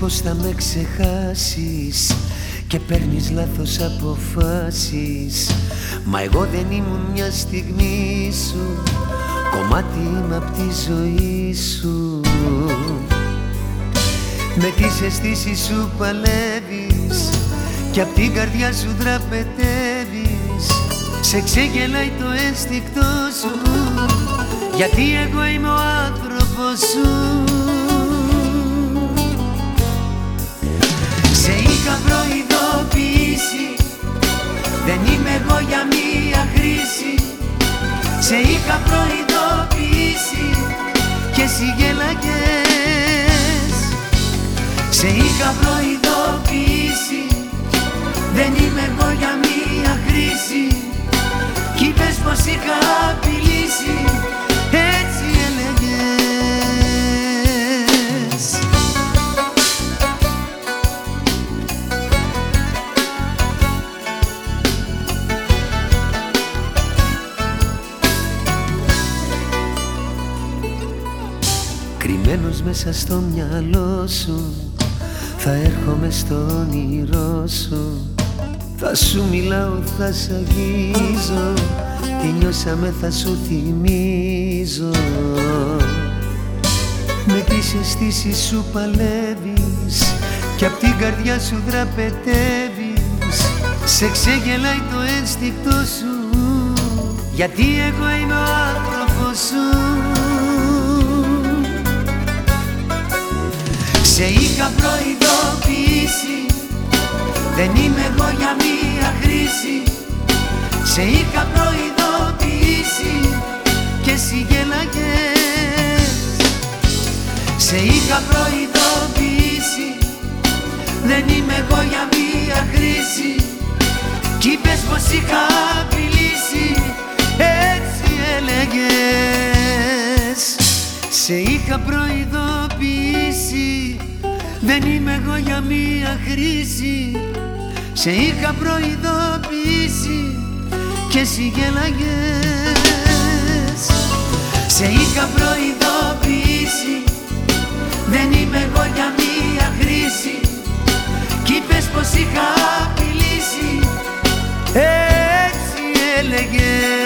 πως θα με ξεχάσεις και παίρνεις λάθος αποφάσεις. Μα εγώ δεν ήμουν μια στιγμή σου Κομμάτι είμαι απ' τη ζωή σου. Με τις αισθήσεις σου παλεύεις Και απ' την καρδιά σου δραπετεύεις. Σε ξεγελάει το ένστικτό σου Γιατί εγώ είμαι ο άνθρωπος σου είχα προειδοποιήσει Και εσύ γέλαγες Σε είχα προειδοποιήσει Δεν είμαι εγώ για μία χρήση. Κι είπες πως είχα Κρυμμένος μέσα στο μυαλό σου Θα έρχομαι στο όνειρό σου. Θα σου μιλάω, θα σ' αγγίζω Τι νιώσαμε θα σου θυμίζω. Με τις αισθήσεις σου παλεύεις Κι απ' την καρδιά σου δραπετεύεις. Σε ξεγελάει το ένστικτό σου Γιατί εγώ είμαι ο άνθρωπος σου Δεν είμαι εγώ για μία χρήση. Σε είχα προειδοποιήσει Και εσύ γέλαγες. Σε είχα προειδοποιήσει. Δεν είμαι εγώ για μία χρήση. Κι είπες πως είχα απειλήσει. Έτσι έλεγες. Σε είχα προειδοποιήσει. Δεν είμαι εγώ για μία χρήση Σε είχα προειδοποιήσει και εσύ γέλαγες. Σε είχα προειδοποιήσει Δεν είμαι εγώ για μία χρήση. Κι είπες πως είχα απειλήσει. Έτσι έλεγες